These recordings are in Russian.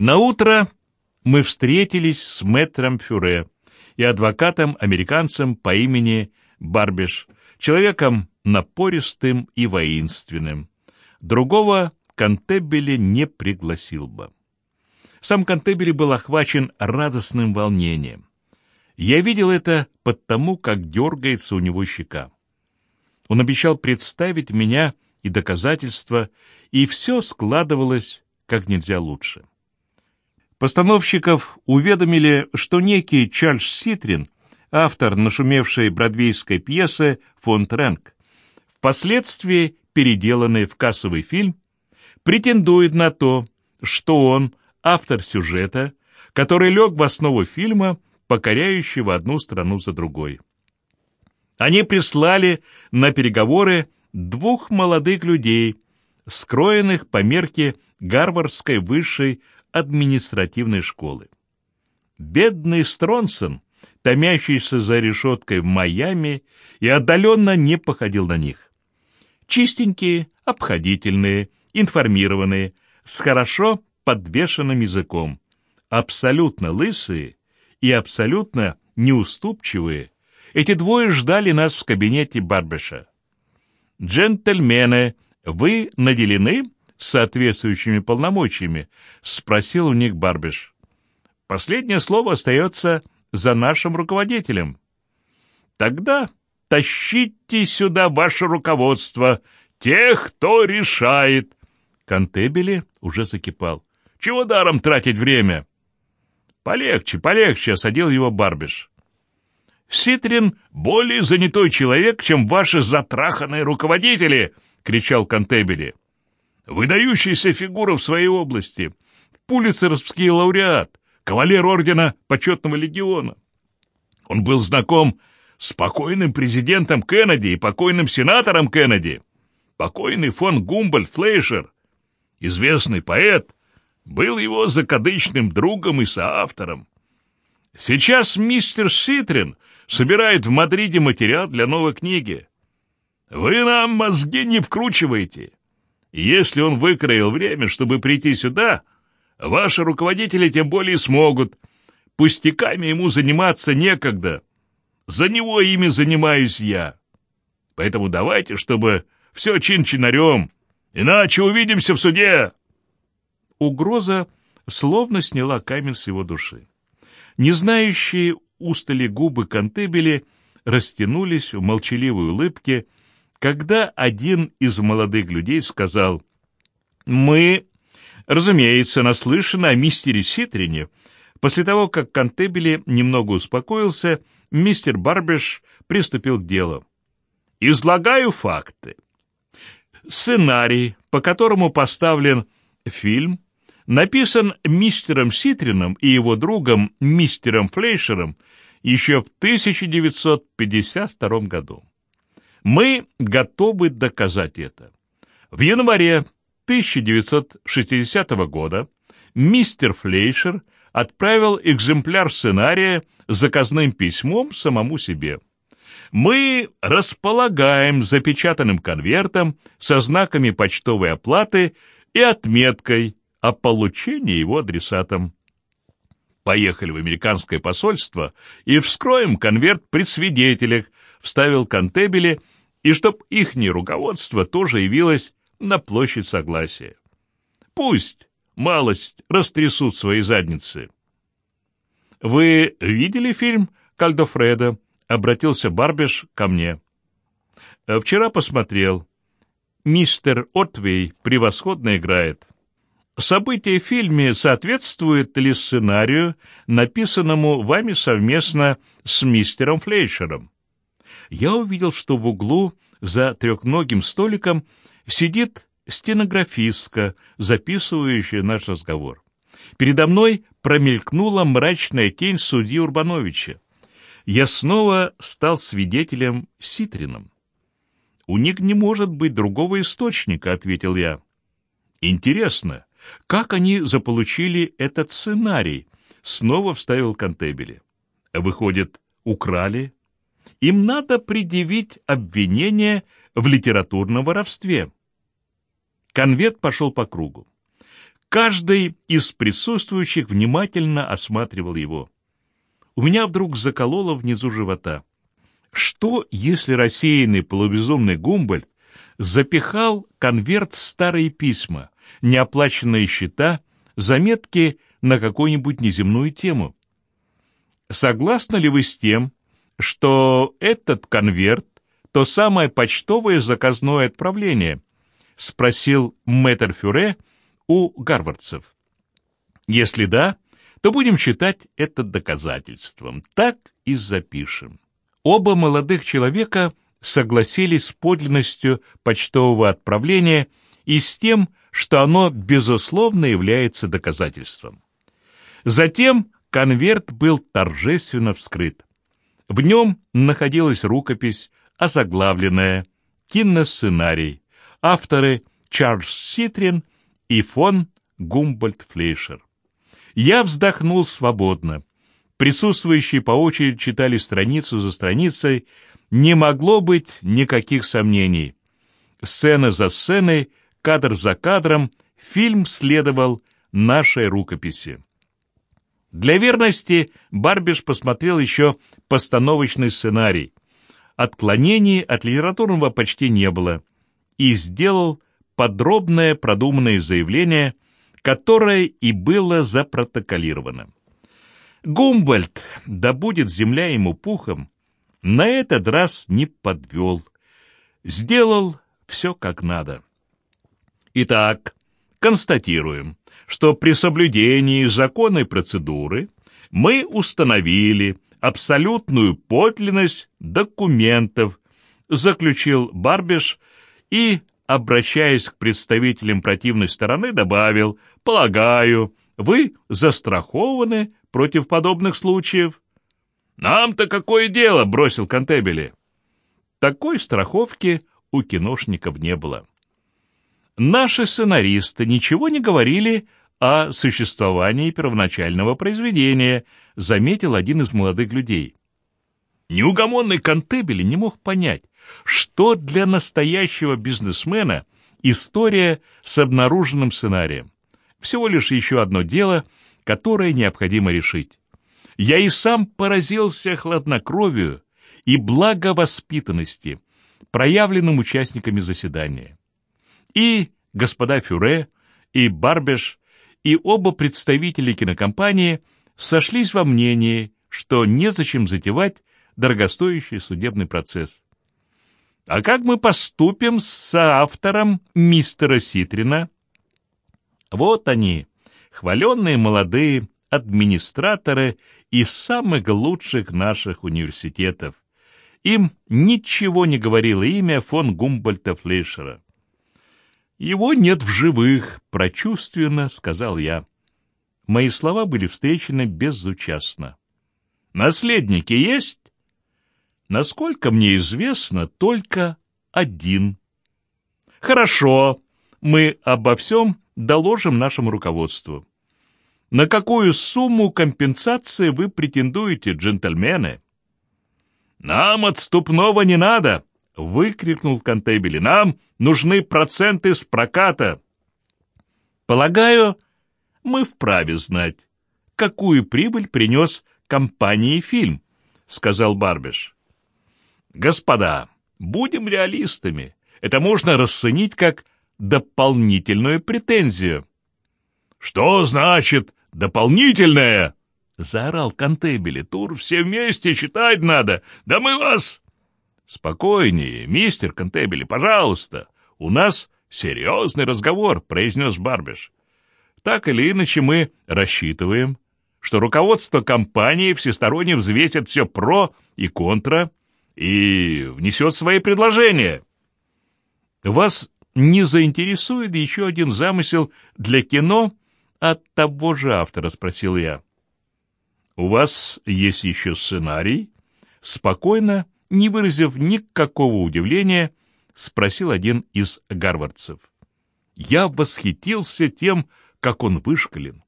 На утро мы встретились с мэтром Фюре и адвокатом-американцем по имени Барбиш, человеком напористым и воинственным. Другого Кантебели не пригласил бы. Сам Кантебели был охвачен радостным волнением. Я видел это потому, как дергается у него щека. Он обещал представить меня и доказательства, и все складывалось как нельзя лучше. Постановщиков уведомили, что некий Чарльз Ситрин, автор нашумевшей бродвейской пьесы «Фон Трэнк», впоследствии переделанный в кассовый фильм, претендует на то, что он автор сюжета, который лег в основу фильма, покоряющего одну страну за другой. Они прислали на переговоры двух молодых людей, скроенных по мерке Гарвардской высшей административной школы. Бедный Стронсон, томящийся за решеткой в Майами, и отдаленно не походил на них. Чистенькие, обходительные, информированные, с хорошо подвешенным языком, абсолютно лысые и абсолютно неуступчивые, эти двое ждали нас в кабинете Барбеша. «Джентльмены, вы наделены соответствующими полномочиями?» — спросил у них Барбиш. «Последнее слово остается за нашим руководителем». «Тогда тащите сюда ваше руководство, тех, кто решает». Кантебели уже закипал. «Чего даром тратить время?» «Полегче, полегче», — осадил его Барбиш. «Ситрин более занятой человек, чем ваши затраханные руководители!» — кричал Кантебели выдающаяся фигура в своей области, пулицеровский лауреат, кавалер ордена почетного легиона. Он был знаком с покойным президентом Кеннеди и покойным сенатором Кеннеди. Покойный фон Гумбольд Флейшер, известный поэт, был его закадычным другом и соавтором. Сейчас мистер Ситрин собирает в Мадриде материал для новой книги. Вы нам мозги не вкручиваете. Если он выкроил время, чтобы прийти сюда, ваши руководители тем более смогут. Пустяками ему заниматься некогда. За него ими занимаюсь я. Поэтому давайте, чтобы все чин-чинарем, иначе увидимся в суде. Угроза словно сняла камень с его души. Не знающие устали губы Кантебели растянулись в молчаливой улыбке, когда один из молодых людей сказал, «Мы, разумеется, наслышаны о мистере Ситрине». После того, как Кантебели немного успокоился, мистер Барбиш приступил к делу. «Излагаю факты. Сценарий, по которому поставлен фильм, написан мистером Ситрином и его другом мистером Флейшером еще в 1952 году. Мы готовы доказать это. В январе 1960 года мистер Флейшер отправил экземпляр сценария заказным письмом самому себе. Мы располагаем запечатанным конвертом со знаками почтовой оплаты и отметкой о получении его адресатом. Поехали в американское посольство и вскроем конверт при свидетелях, вставил Кантебели и чтоб ихнее руководство тоже явилось на площадь Согласия. Пусть малость растрясут свои задницы. «Вы видели фильм «Кальдофредо»?» — обратился Барбиш ко мне. «Вчера посмотрел. Мистер Отвей превосходно играет. События в фильме соответствуют ли сценарию, написанному вами совместно с мистером Флейшером?» Я увидел, что в углу за трехногим столиком сидит стенографистка, записывающая наш разговор. Передо мной промелькнула мрачная тень судьи Урбановича. Я снова стал свидетелем Ситрином. «У них не может быть другого источника», — ответил я. «Интересно, как они заполучили этот сценарий?» — снова вставил Кантебели. «Выходит, украли им надо предъявить обвинение в литературном воровстве. Конверт пошел по кругу. Каждый из присутствующих внимательно осматривал его. У меня вдруг закололо внизу живота. Что, если рассеянный полубезумный Гумбольд запихал конверт старые письма, неоплаченные счета, заметки на какую-нибудь неземную тему? Согласны ли вы с тем, что этот конверт — то самое почтовое заказное отправление? — спросил мэтр Фюре у гарвардцев. Если да, то будем считать это доказательством. Так и запишем. Оба молодых человека согласились с подлинностью почтового отправления и с тем, что оно, безусловно, является доказательством. Затем конверт был торжественно вскрыт. В нем находилась рукопись, озаглавленная «Киносценарий», авторы Чарльз Ситрин и фон Гумбольд Флейшер. Я вздохнул свободно. Присутствующие по очереди читали страницу за страницей, не могло быть никаких сомнений. Сцена за сценой, кадр за кадром, фильм следовал нашей рукописи. Для верности Барбиш посмотрел еще постановочный сценарий. Отклонений от литературного почти не было. И сделал подробное продуманное заявление, которое и было запротоколировано. Гумбольд, да будет земля ему пухом, на этот раз не подвел. Сделал все как надо. Итак, констатируем, что при соблюдении законной процедуры мы установили абсолютную подлинность документов, заключил Барбиш и, обращаясь к представителям противной стороны, добавил, полагаю, вы застрахованы против подобных случаев. «Нам-то какое дело?» — бросил Кантебели. Такой страховки у киношников не было. Наши сценаристы ничего не говорили о существовании первоначального произведения, заметил один из молодых людей. Неугомонный Кантебели не мог понять, что для настоящего бизнесмена история с обнаруженным сценарием. Всего лишь еще одно дело, которое необходимо решить. Я и сам поразился хладнокровию и благовоспитанности, проявленным участниками заседания. И господа Фюре, и Барбеш, и оба представителя кинокомпании сошлись во мнении, что незачем затевать дорогостоящий судебный процесс. А как мы поступим с соавтором мистера Ситрина? Вот они, хваленные молодые администраторы из самых лучших наших университетов. Им ничего не говорило имя фон Гумбольта Флейшера. «Его нет в живых», — прочувственно сказал я. Мои слова были встречены безучастно. «Наследники есть?» «Насколько мне известно, только один». «Хорошо, мы обо всем доложим нашему руководству». «На какую сумму компенсации вы претендуете, джентльмены?» «Нам отступного не надо!» — выкрикнул Контебели. «Нам нужны проценты с проката!» «Полагаю, мы вправе знать, какую прибыль принес компании фильм», — сказал Барбиш. «Господа, будем реалистами. Это можно расценить как дополнительную претензию». «Что значит дополнительное?» — заорал Контебели. «Тур все вместе читать надо. Да мы вас...» «Спокойнее, мистер Контебели, пожалуйста. У нас серьезный разговор», — произнес Барбиш. «Так или иначе мы рассчитываем, что руководство компании всесторонне взвесит все про и контра и внесет свои предложения. Вас не заинтересует еще один замысел для кино от того же автора?» — спросил я. «У вас есть еще сценарий?» Спокойно не выразив никакого удивления, спросил один из гарвардцев. Я восхитился тем, как он вышкален.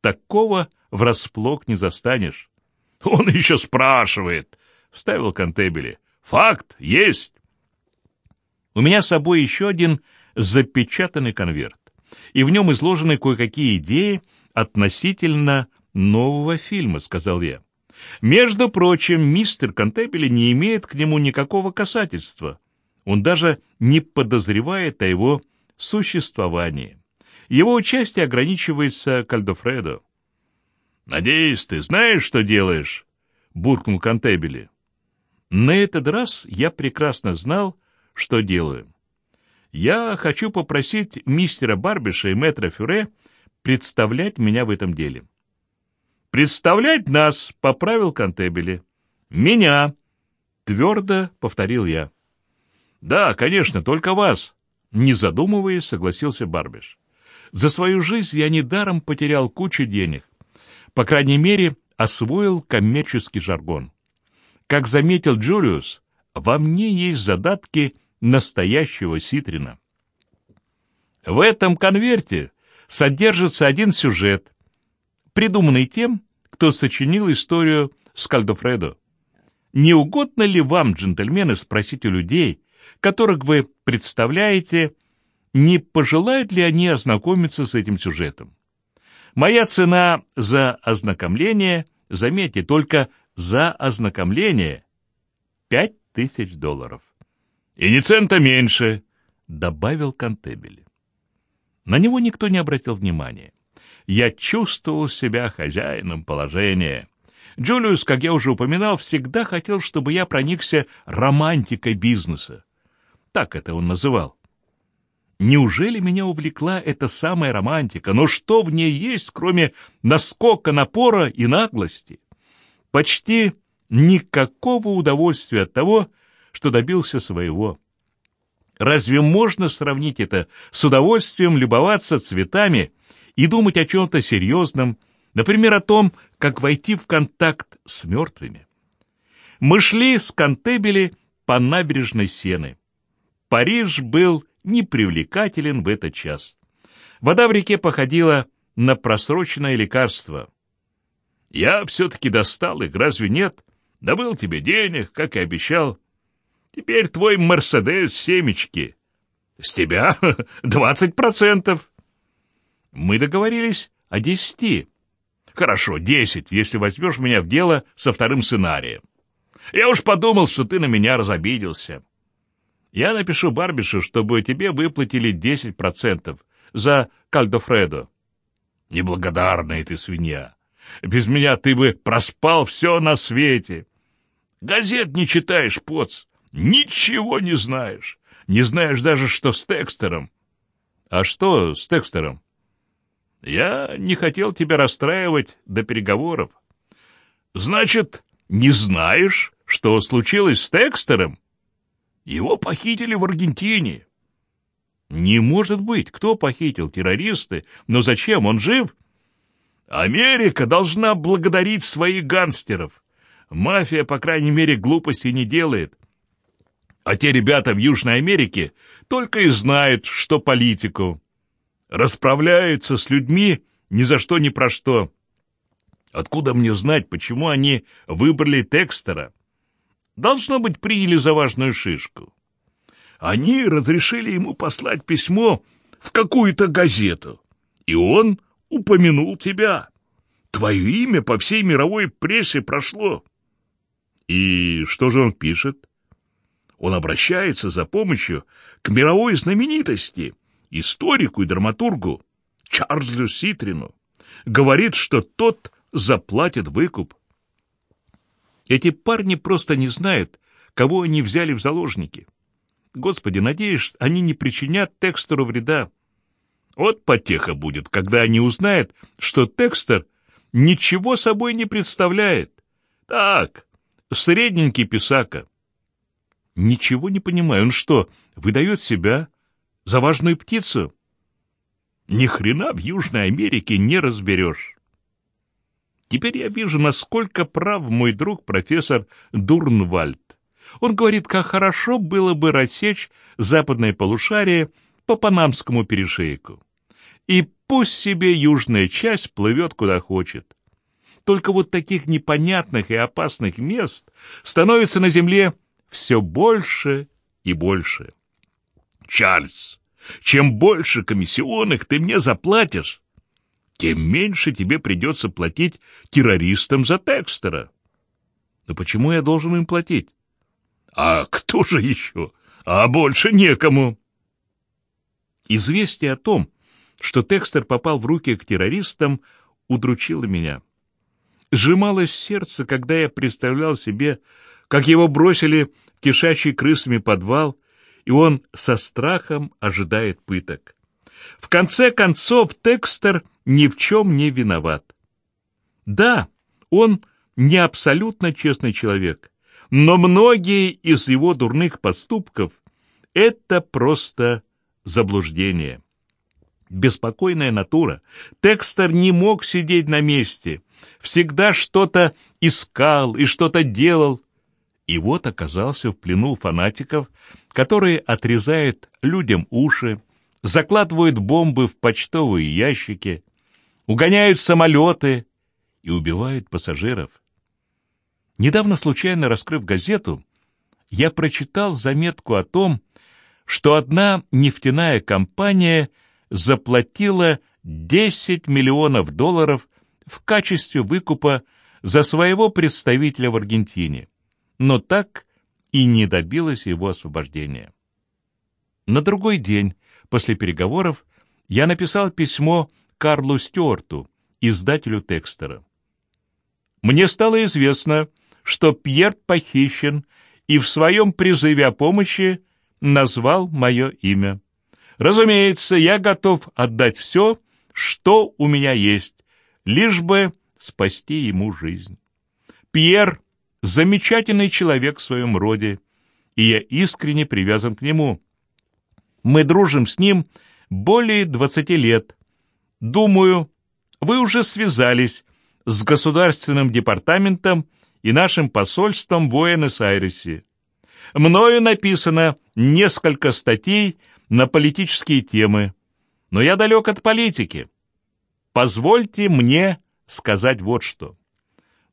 Такого врасплох не застанешь. Он еще спрашивает, — вставил Контебели. Факт есть. У меня с собой еще один запечатанный конверт. и в нем изложены кое-какие идеи относительно нового фильма», — сказал я. «Между прочим, мистер Контебели не имеет к нему никакого касательства. Он даже не подозревает о его существовании. Его участие ограничивается Кальдофредо». «Надеюсь, ты знаешь, что делаешь?» — буркнул Контебели. На этот раз я прекрасно знал, что делаю. Я хочу попросить мистера Барбиша и мэтра Фюре представлять меня в этом деле. «Представлять нас!» — поправил Кантебели. «Меня!» — твердо повторил я. «Да, конечно, только вас!» — не задумываясь, согласился Барбиш. «За свою жизнь я недаром потерял кучу денег. По крайней мере, освоил коммерческий жаргон. Как заметил Джулиус, во мне есть задатки настоящего Ситрина. В этом конверте содержится один сюжет, придуманный тем, кто сочинил историю Скальдофредо. Не угодно ли вам, джентльмены, спросить у людей, которых вы представляете, не пожелают ли они ознакомиться с этим сюжетом? Моя цена за ознакомление, заметьте, только за ознакомление — пять тысяч долларов. «И ни цента меньше», — добавил Кантебели. На него никто не обратил внимания. Я чувствовал себя хозяином положения. Джулиус, как я уже упоминал, всегда хотел, чтобы я проникся романтикой бизнеса. Так это он называл. Неужели меня увлекла эта самая романтика? Но что в ней есть, кроме наскока напора и наглости? Почти никакого удовольствия от того, что добился своего. Разве можно сравнить это с удовольствием любоваться цветами и думать о чем-то серьезном, например, о том, как войти в контакт с мертвыми? Мы шли с Кантебели по набережной Сены. Париж был непривлекателен в этот час. Вода в реке походила на просроченное лекарство. «Я все-таки достал их, разве нет? Добыл тебе денег, как и обещал. Теперь твой Мерседес семечки. С тебя двадцать процентов. Мы договорились о десяти. Хорошо, десять, если возьмешь меня в дело со вторым сценарием. Я уж подумал, что ты на меня разобиделся. Я напишу Барбишу, чтобы тебе выплатили десять процентов за Кальдофредо. Неблагодарная ты свинья. Без меня ты бы проспал все на свете. Газет не читаешь, поц. Ничего не знаешь. Не знаешь даже, что с Текстером. А что с Текстером? Я не хотел тебя расстраивать до переговоров. Значит, не знаешь, что случилось с Текстером? Его похитили в Аргентине. Не может быть. Кто похитил? Террористы? Но зачем? Он жив? Америка должна благодарить своих гангстеров. Мафия, по крайней мере, глупостей не делает. А те ребята в Южной Америке только и знают, что политику. Расправляются с людьми ни за что ни про что. Откуда мне знать, почему они выбрали Текстера? Должно быть, приняли за важную шишку. Они разрешили ему послать письмо в какую-то газету, и он упомянул тебя. Твое имя по всей мировой прессе прошло. И что же он пишет? Он обращается за помощью к мировой знаменитости, историку и драматургу Чарльзу Ситрину. Говорит, что тот заплатит выкуп. Эти парни просто не знают, кого они взяли в заложники. Господи, надеюсь, они не причинят Текстеру вреда. Вот потеха будет, когда они узнают, что Текстер ничего собой не представляет. Так, средненький писака. Ничего не понимаю. Он что, выдает себя за важную птицу? Ни хрена в Южной Америке не разберешь. Теперь я вижу, насколько прав мой друг профессор Дурнвальд. Он говорит, как хорошо было бы рассечь западное полушарие по Панамскому перешейку. И пусть себе южная часть плывет куда хочет. Только вот таких непонятных и опасных мест становится на Земле все больше и больше. Чарльз, Чем больше комиссионных ты мне заплатишь, тем меньше тебе придется платить террористам за Текстера. Но почему я должен им платить? А кто же еще? А больше некому. Известие о том, что Текстер попал в руки к террористам, удручило меня. Сжималось сердце, когда я представлял себе, как его бросили в кишащий крысами подвал, и он со страхом ожидает пыток. В конце концов, Текстер ни в чем не виноват. Да, он не абсолютно честный человек, но многие из его дурных поступков — это просто заблуждение. Беспокойная натура. Текстер не мог сидеть на месте, всегда что-то искал и что-то делал. И вот оказался в плену фанатиков, которые отрезают людям уши, закладывают бомбы в почтовые ящики, угоняют самолеты и убивают пассажиров. Недавно, случайно раскрыв газету, я прочитал заметку о том, что одна нефтяная компания заплатила 10 миллионов долларов в качестве выкупа за своего представителя в Аргентине, но так и не добилась его освобождения. На другой день после переговоров я написал письмо Карлу Стюарту, издателю Текстера. Мне стало известно, что Пьер похищен и в своем призыве о помощи назвал мое имя. Разумеется, я готов отдать все, что у меня есть, лишь бы спасти ему жизнь. Пьер — замечательный человек в своем роде, и я искренне привязан к нему. Мы дружим с ним более двадцати лет. Думаю, вы уже связались с Государственным департаментом и нашим посольством в Буэнос-Айресе. Мною написано несколько статей на политические темы, но я далек от политики. Позвольте мне сказать вот что.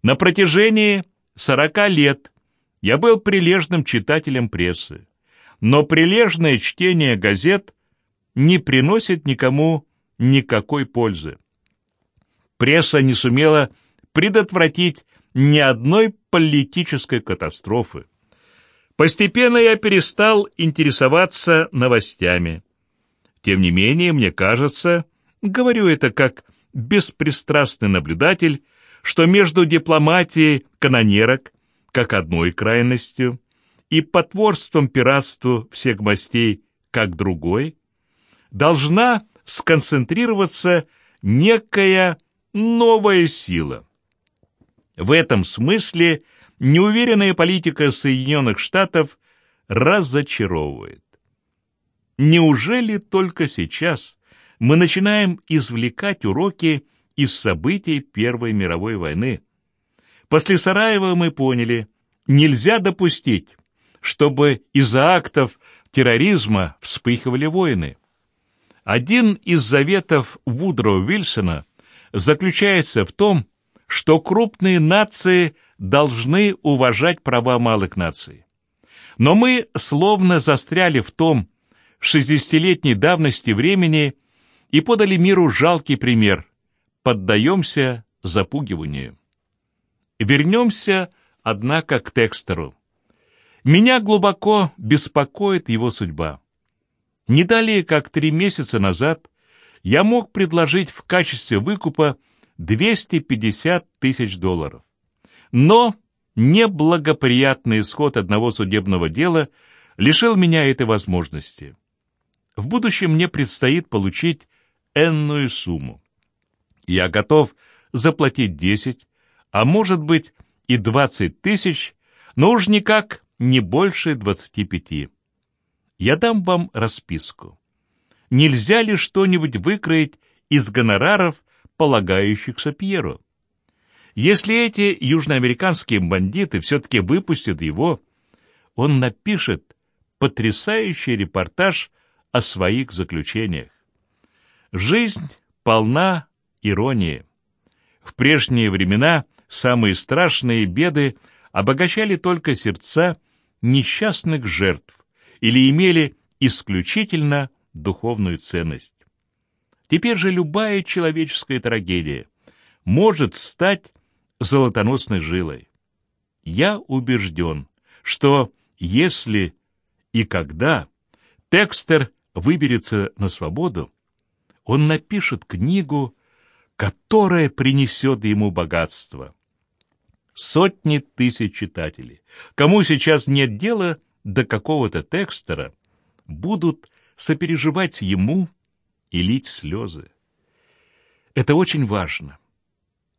На протяжении сорока лет я был прилежным читателем прессы, но прилежное чтение газет не приносит никому никакой пользы. Пресса не сумела предотвратить ни одной политической катастрофы. Постепенно я перестал интересоваться новостями. Тем не менее, мне кажется, говорю это как беспристрастный наблюдатель, что между дипломатией канонерок, как одной крайностью, и потворством пиратству всех мастей, как другой, должна сконцентрироваться некая новая сила. В этом смысле неуверенная политика Соединенных Штатов разочаровывает. Неужели только сейчас мы начинаем извлекать уроки из событий Первой мировой войны? После Сараева мы поняли, нельзя допустить, чтобы из-за актов терроризма вспыхивали войны. Один из заветов Вудро Вильсона заключается в том, что крупные нации должны уважать права малых наций. Но мы словно застряли в том 60-летней давности времени и подали миру жалкий пример. Поддаемся запугиванию. Вернемся, однако, к Текстеру. Меня глубоко беспокоит его судьба. Не далее, как три месяца назад, я мог предложить в качестве выкупа 250 тысяч долларов. Но неблагоприятный исход одного судебного дела лишил меня этой возможности. В будущем мне предстоит получить энную сумму. Я готов заплатить 10, а может быть и 20 тысяч, но уж никак не больше 25. Я дам вам расписку. Нельзя ли что-нибудь выкроить из гонораров, полагающихся Пьеру? Если эти южноамериканские бандиты все-таки выпустят его, он напишет потрясающий репортаж о своих заключениях. Жизнь полна иронии. В прежние времена самые страшные беды обогащали только сердца несчастных жертв или имели исключительно духовную ценность. Теперь же любая человеческая трагедия может стать золотоносной жилой. Я убежден, что если и когда Текстер выберется на свободу, он напишет книгу, которая принесет ему богатство. Сотни тысяч читателей, кому сейчас нет дела до какого-то Текстера, будут сопереживать ему и лить слезы. Это очень важно.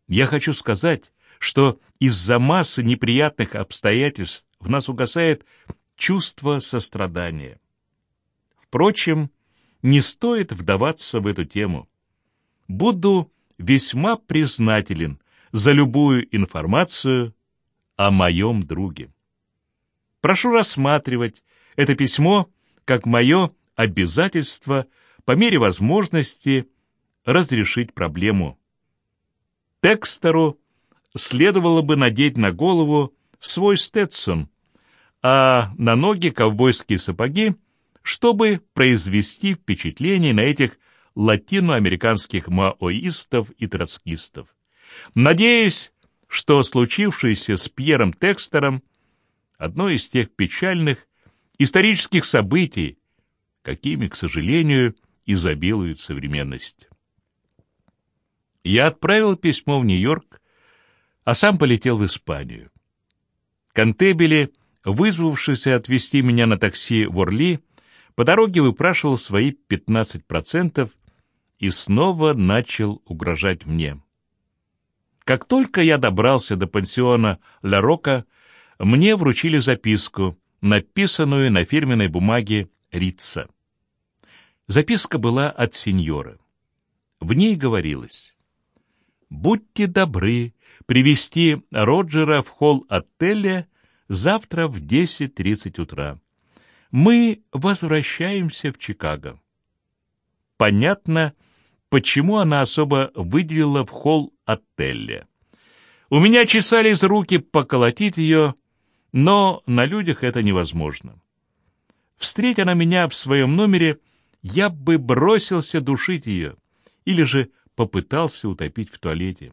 Я хочу сказать, что из-за массы неприятных обстоятельств в нас угасает чувство сострадания. Впрочем, не стоит вдаваться в эту тему. Буду весьма признателен за любую информацию о моем друге. Прошу рассматривать это письмо как мое обязательство по мере возможности разрешить проблему. Текстеру следовало бы надеть на голову свой стетсон, а на ноги ковбойские сапоги, чтобы произвести впечатление на этих латиноамериканских маоистов и троцкистов. Надеюсь, что случившееся с Пьером Текстером одно из тех печальных исторических событий, какими, к сожалению, изобилует современность. Я отправил письмо в Нью-Йорк, а сам полетел в Испанию. Контебели, вызвавшийся отвезти меня на такси в Орли, по дороге выпрашивал свои 15% и снова начал угрожать мне. Как только я добрался до пансиона Ля Рока, мне вручили записку, написанную на фирменной бумаге Рица. Записка была от сеньора. В ней говорилось «Будьте добры привести Роджера в холл отеля завтра в 10.30 утра. Мы возвращаемся в Чикаго». Понятно, почему она особо выделила в холл отеля. У меня чесались руки поколотить ее, но на людях это невозможно. Встреть она меня в своем номере, я бы бросился душить ее или же попытался утопить в туалете.